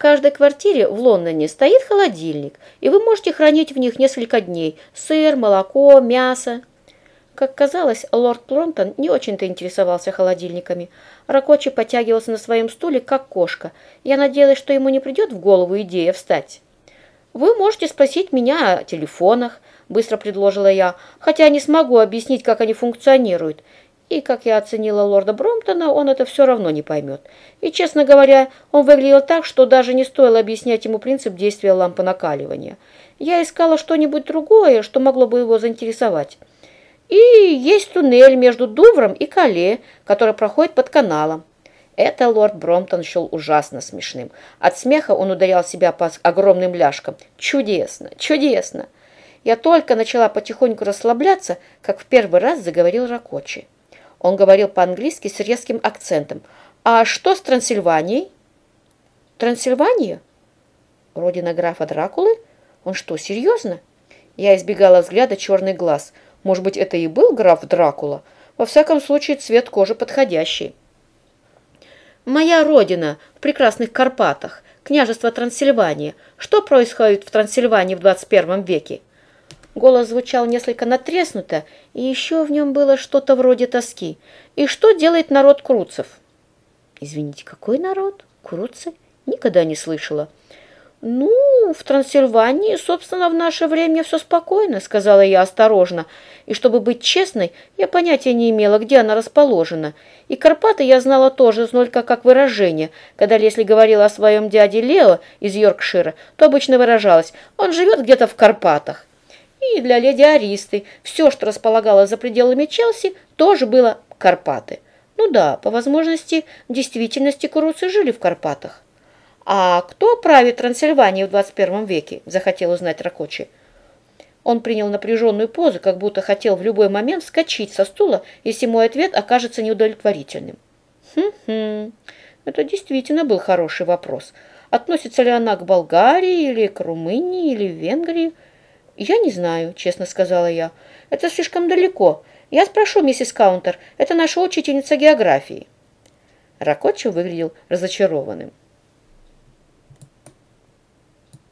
каждой квартире в Лондоне стоит холодильник, и вы можете хранить в них несколько дней сыр, молоко, мясо. Как казалось, лорд Плромптон не очень-то интересовался холодильниками. Ракочи потягивался на своем стуле, как кошка. Я надеялась, что ему не придет в голову идея встать. «Вы можете спросить меня о телефонах», – быстро предложила я, «хотя не смогу объяснить, как они функционируют. И, как я оценила лорда Бромптона, он это все равно не поймет. И, честно говоря, он выглядел так, что даже не стоило объяснять ему принцип действия лампы накаливания. Я искала что-нибудь другое, что могло бы его заинтересовать. И есть туннель между Дувром и Кале, который проходит под каналом. Это лорд Бромптон счел ужасно смешным. От смеха он ударял себя по огромным ляжкам. «Чудесно! Чудесно!» Я только начала потихоньку расслабляться, как в первый раз заговорил Ракочи. Он говорил по-английски с резким акцентом. «А что с Трансильванией?» «Трансильвания? Родина графа Дракулы? Он что, серьезно?» Я избегала взгляда черный глаз. Может быть, это и был граф Дракула? Во всяком случае, цвет кожи подходящий. «Моя родина в прекрасных Карпатах, княжество Трансильвания. Что происходит в Трансильвании в 21 веке?» Голос звучал несколько натреснуто, и еще в нем было что-то вроде тоски. «И что делает народ Круцев?» «Извините, какой народ? Круцы? Никогда не слышала». «Ну, в Трансильвании, собственно, в наше время все спокойно», — сказала я осторожно. И чтобы быть честной, я понятия не имела, где она расположена. И Карпаты я знала тоже только как выражение. Когда Лесли говорила о своем дяде Лео из Йоркшира, то обычно выражалась «он живет где-то в Карпатах». И для леди Аристы все, что располагало за пределами Челси, тоже было Карпаты. Ну да, по возможности, в действительности куруцы жили в Карпатах. «А кто правит Трансильванией в 21 веке?» – захотел узнать Ракочи. Он принял напряженную позу, как будто хотел в любой момент вскочить со стула, если мой ответ окажется неудовлетворительным. Хм-хм, это действительно был хороший вопрос. Относится ли она к Болгарии или к Румынии или Венгрии? «Я не знаю», — честно сказала я. «Это слишком далеко. Я спрошу миссис Каунтер. Это наша учительница географии». Ракотчо выглядел разочарованным.